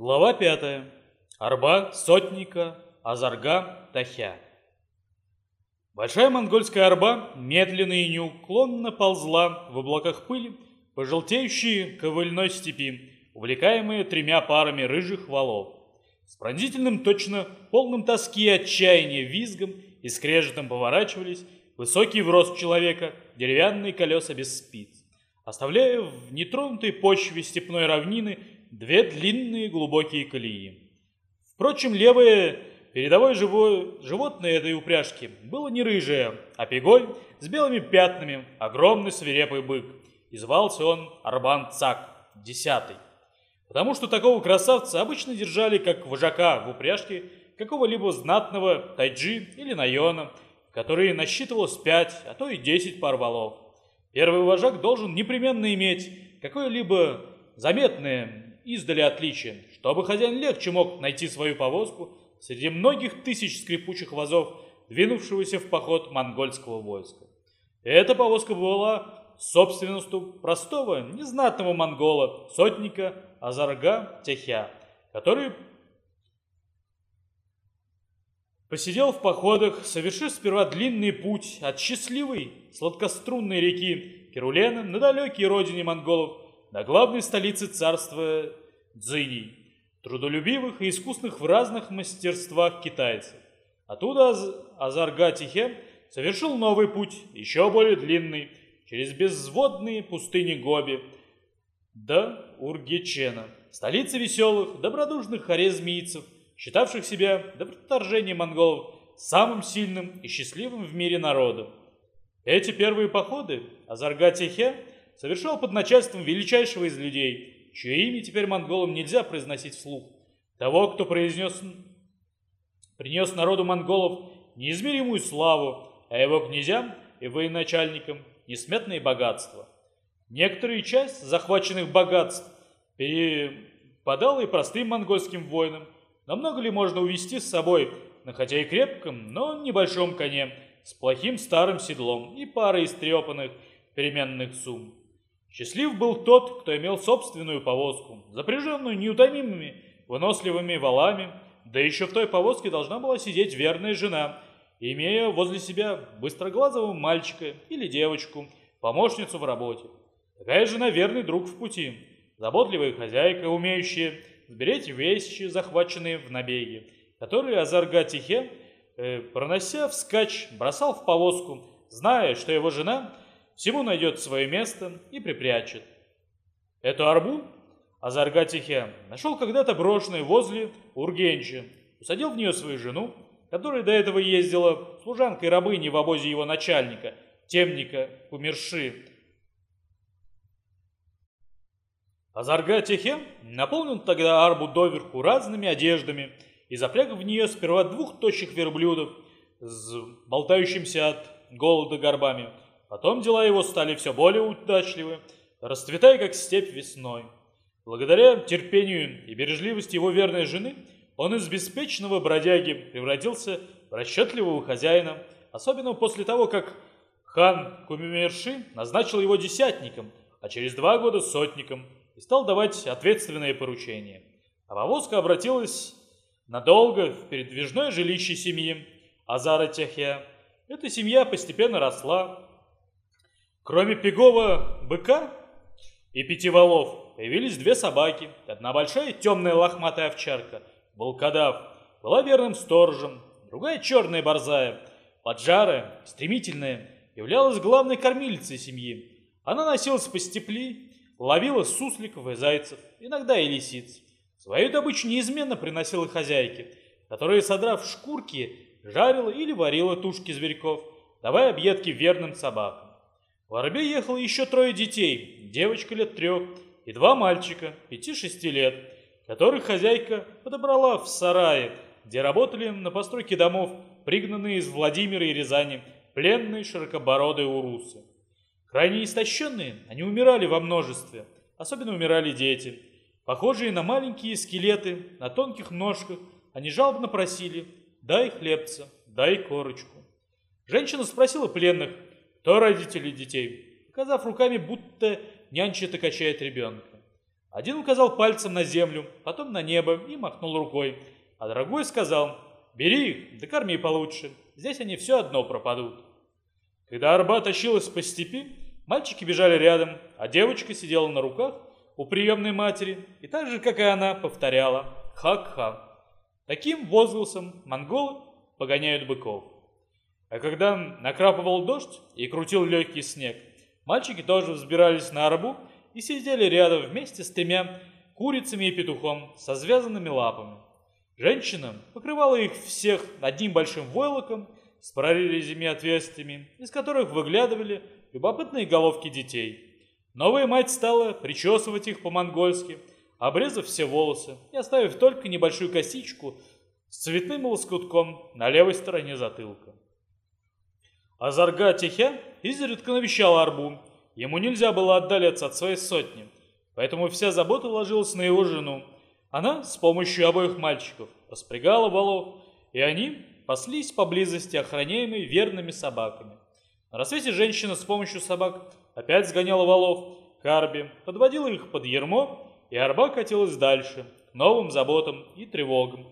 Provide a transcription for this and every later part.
Глава пятая. Арба, сотника, Азарга, Тахя. Большая монгольская арба медленно и неуклонно ползла в облаках пыли по желтеющей ковыльной степи, увлекаемые тремя парами рыжих валов. С пронзительным, точно полным тоски и отчаяния визгом и скрежетом поворачивались высокие в рост человека деревянные колеса без спиц, оставляя в нетронутой почве степной равнины две длинные глубокие колеи. Впрочем, левое передовое живое животное этой упряжки было не рыжее, а пегой с белыми пятнами, огромный свирепый бык. И звался он Арбан Цак, десятый. Потому что такого красавца обычно держали как вожака в упряжке какого-либо знатного тайджи или найона, который насчитывалось пять, а то и десять пар валов. Первый вожак должен непременно иметь какое-либо заметное издали отличие, чтобы хозяин легче мог найти свою повозку среди многих тысяч скрипучих вазов, двинувшегося в поход монгольского войска. Эта повозка была собственностью простого, незнатного монгола, сотника Азарга Техя, который посидел в походах, совершив сперва длинный путь от счастливой сладкострунной реки Керулена на далекие родине монголов до главной столицы царства Цзиней, трудолюбивых и искусных в разных мастерствах китайцев. Оттуда Азарга Тихе совершил новый путь, еще более длинный, через безводные пустыни Гоби до Ургечена, столицы веселых, добродушных хорезмийцев, считавших себя до вторжения монголов самым сильным и счастливым в мире народом. Эти первые походы Азарга Тихе совершал под начальством величайшего из людей, чье имя теперь монголам нельзя произносить вслух, того, кто произнес, принес народу монголов неизмеримую славу, а его князьям и военачальникам несметные богатства. Некоторые часть захваченных богатств перепадала и простым монгольским воинам, но много ли можно увести с собой на хотя и крепком, но небольшом коне, с плохим старым седлом и парой истрепанных переменных сумм. Счастлив был тот, кто имел собственную повозку, запряженную неутомимыми, выносливыми валами, да еще в той повозке должна была сидеть верная жена, имея возле себя быстроглазого мальчика или девочку, помощницу в работе. Такая жена верный друг в пути, заботливая хозяйка, умеющая сберечь вещи, захваченные в набеге, которые Азарга Тихе, э, пронося вскачь, бросал в повозку, зная, что его жена всему найдет свое место и припрячет. Эту арбу Азарга Тихе нашел когда-то брошенной возле Ургенчи, усадил в нее свою жену, которая до этого ездила служанкой рабыни в обозе его начальника, темника Кумерши. Азарга Тихе наполнил тогда арбу доверху разными одеждами и запряг в нее сперва двух тощих верблюдов с болтающимся от голода горбами, Потом дела его стали все более удачливы, расцветая как степь весной. Благодаря терпению и бережливости его верной жены, он из беспечного бродяги превратился в расчетливого хозяина, особенно после того, как хан Кумимерши назначил его десятником, а через два года сотником, и стал давать ответственные поручения. А повозка обратилась надолго в передвижное жилище семьи Азара Техия. Эта семья постепенно росла, Кроме пегого быка и пяти валов, появились две собаки. Одна большая темная лохматая овчарка, волкодав, была верным сторожем, другая черная борзая, поджарая, стремительная, являлась главной кормилицей семьи. Она носилась по степли, ловила сусликов и зайцев, иногда и лисиц. Свою добычу неизменно приносила хозяйке, которая, содрав шкурки, жарила или варила тушки зверьков, давая объедки верным собакам. В Арбе ехало еще трое детей, девочка лет трех и два мальчика, пяти-шести лет, которых хозяйка подобрала в сарае, где работали на постройке домов, пригнанные из Владимира и Рязани, пленные широкобородые урусы. Крайне истощенные, они умирали во множестве, особенно умирали дети. Похожие на маленькие скелеты, на тонких ножках, они жалобно просили «дай хлебца, дай корочку». Женщина спросила пленных, кто родители детей, показав руками, будто нянчит и качает ребенка. Один указал пальцем на землю, потом на небо и махнул рукой, а другой сказал «Бери их, да корми получше, здесь они все одно пропадут». Когда арба тащилась по степи, мальчики бежали рядом, а девочка сидела на руках у приемной матери и так же, как и она, повторяла «Хак-ха». Таким возгласом монголы погоняют быков. А когда накрапывал дождь и крутил легкий снег, мальчики тоже взбирались на арбу и сидели рядом вместе с тремя курицами и петухом со связанными лапами. Женщина покрывала их всех одним большим войлоком с прорезями отверстиями, из которых выглядывали любопытные головки детей. Новая мать стала причесывать их по-монгольски, обрезав все волосы и оставив только небольшую косичку с цветным лоскутком на левой стороне затылка. Азарга Техя изредка навещал Арбу. Ему нельзя было отдаляться от своей сотни, поэтому вся забота ложилась на его жену. Она с помощью обоих мальчиков распрягала валов, и они паслись поблизости, охраняемые верными собаками. На рассвете женщина с помощью собак опять сгоняла валов к Арбе, подводила их под ермо, и Арба катилась дальше, к новым заботам и тревогам,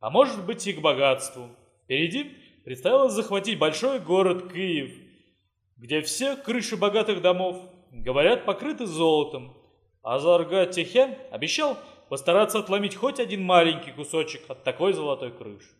а может быть и к богатству. Впереди предстояло захватить большой город Киев, где все крыши богатых домов, говорят, покрыты золотом. А Зарга Техе обещал постараться отломить хоть один маленький кусочек от такой золотой крыши.